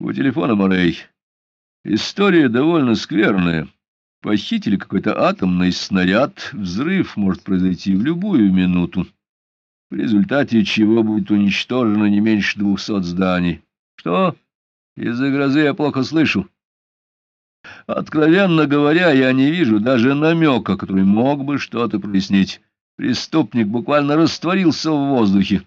У телефона Морей. История довольно скверная. Похитили какой-то атомный снаряд. Взрыв может произойти в любую минуту. В результате чего будет уничтожено не меньше двухсот зданий. Что? Из-за грозы я плохо слышу. Откровенно говоря, я не вижу даже намека, который мог бы что-то прояснить. Преступник буквально растворился в воздухе.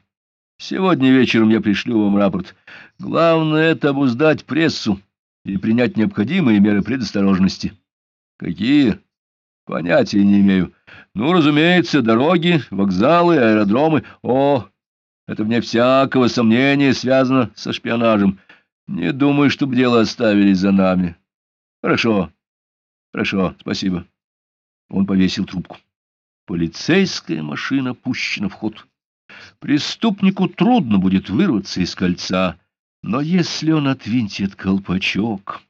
Сегодня вечером я пришлю вам рапорт. Главное — это обуздать прессу и принять необходимые меры предосторожности. Какие? Понятия не имею. Ну, разумеется, дороги, вокзалы, аэродромы. О, это вне всякого сомнения связано со шпионажем. Не думаю, чтобы дело оставили за нами. Хорошо, хорошо, спасибо. Он повесил трубку. Полицейская машина пущена в ход. Преступнику трудно будет вырваться из кольца, но если он отвинтит колпачок...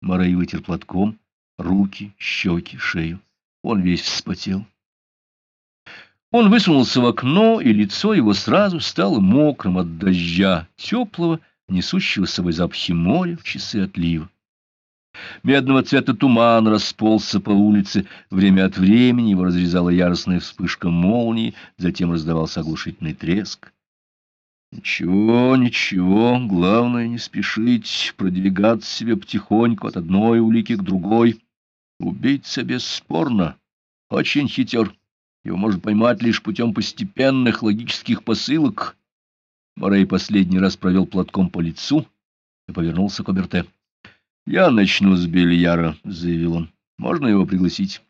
Морей вытер платком руки, щеки, шею. Он весь вспотел. Он высунулся в окно, и лицо его сразу стало мокрым от дождя, теплого, несущего с собой запахи моря в часы отлива. Медного цвета туман расползся по улице, время от времени его разрезала яростная вспышка молнии, затем раздавался оглушительный треск. Ничего, ничего, главное не спешить, продвигаться себе потихоньку от одной улики к другой. Убийца бесспорно, очень хитер. Его можно поймать лишь путем постепенных логических посылок. Морей последний раз провел платком по лицу и повернулся к Оберте. — Я начну с бильяра, — заявил он. — Можно его пригласить?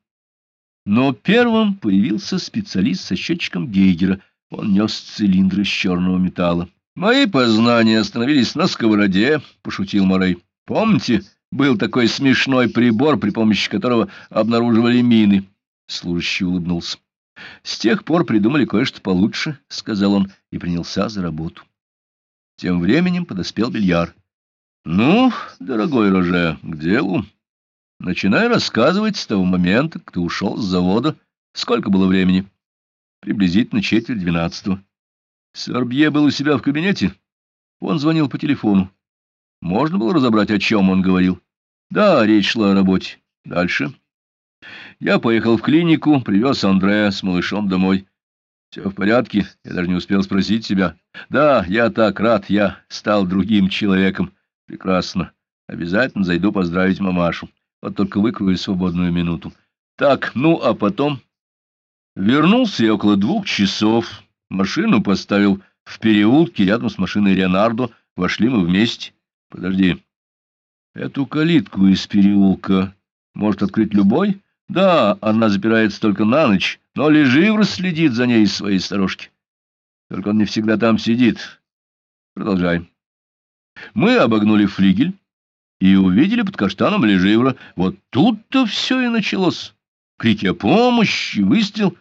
Но первым появился специалист со счетчиком Гейгера. Он нес цилиндр из черного металла. — Мои познания остановились на сковороде, — пошутил Морей. — Помните, был такой смешной прибор, при помощи которого обнаруживали мины? Служащий улыбнулся. — С тех пор придумали кое-что получше, — сказал он и принялся за работу. Тем временем подоспел бильяр. Ну, дорогой Роже, к делу. Начинай рассказывать с того момента, как ты ушел с завода. Сколько было времени? Приблизительно четверть двенадцатого. Сорбье был у себя в кабинете. Он звонил по телефону. Можно было разобрать, о чем он говорил? Да, речь шла о работе. Дальше. Я поехал в клинику, привез Андрея с малышом домой. Все в порядке, я даже не успел спросить себя. Да, я так рад, я стал другим человеком. Прекрасно. Обязательно зайду поздравить мамашу. Вот только выкрою свободную минуту. Так, ну, а потом... Вернулся я около двух часов. Машину поставил в переулке рядом с машиной Ренардо. Вошли мы вместе. Подожди. Эту калитку из переулка может открыть любой? Да, она запирается только на ночь, но Леживр следит за ней из своей сторожки. Только он не всегда там сидит. Продолжай. Мы обогнули флигель и увидели под каштаном Леживра. Вот тут-то все и началось. Крики о помощи, выстрел.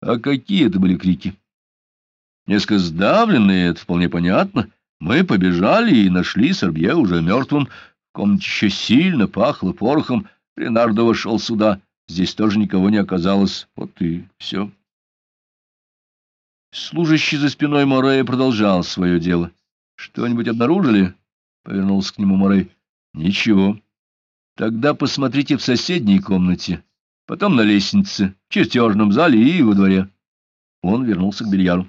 А какие это были крики? Несколько сдавленные, это вполне понятно. Мы побежали и нашли Сорбье уже мертвым. В комнате еще сильно пахло порохом. Ренардо вошел сюда. Здесь тоже никого не оказалось. Вот и все. Служащий за спиной Морея продолжал свое дело. Что-нибудь обнаружили? Повернулся к нему Морей. Ничего. Тогда посмотрите в соседней комнате, потом на лестнице, в чертежном зале и во дворе. Он вернулся к бильяру.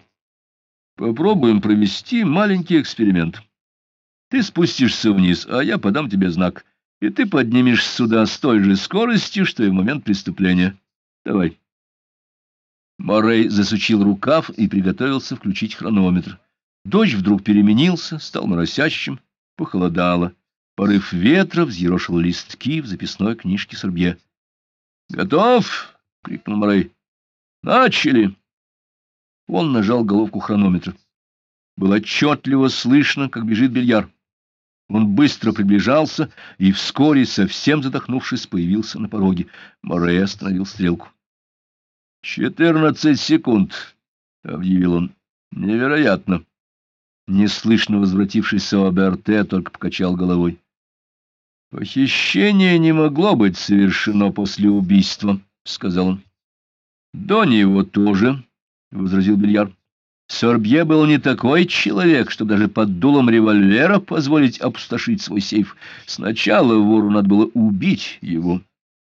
Попробуем провести маленький эксперимент. Ты спустишься вниз, а я подам тебе знак, и ты поднимешься сюда с той же скоростью, что и в момент преступления. Давай. Морей засучил рукав и приготовился включить хронометр. Дождь вдруг переменился, стал моросящим, похолодало. Порыв ветра взъерошил листки в записной книжке Сорбье. «Готов!» — крикнул Морей. «Начали!» Он нажал головку хронометра. Было отчетливо слышно, как бежит бильяр. Он быстро приближался и вскоре, совсем задохнувшись, появился на пороге. Морей остановил стрелку. «Четырнадцать секунд», — объявил он. «Невероятно». Неслышно возвратившийся Аберте только покачал головой. «Похищение не могло быть совершено после убийства», — сказал он. «До него тоже», — возразил Бильяр. Сорбье был не такой человек, чтобы даже под дулом револьвера позволить опустошить свой сейф. Сначала вору надо было убить его.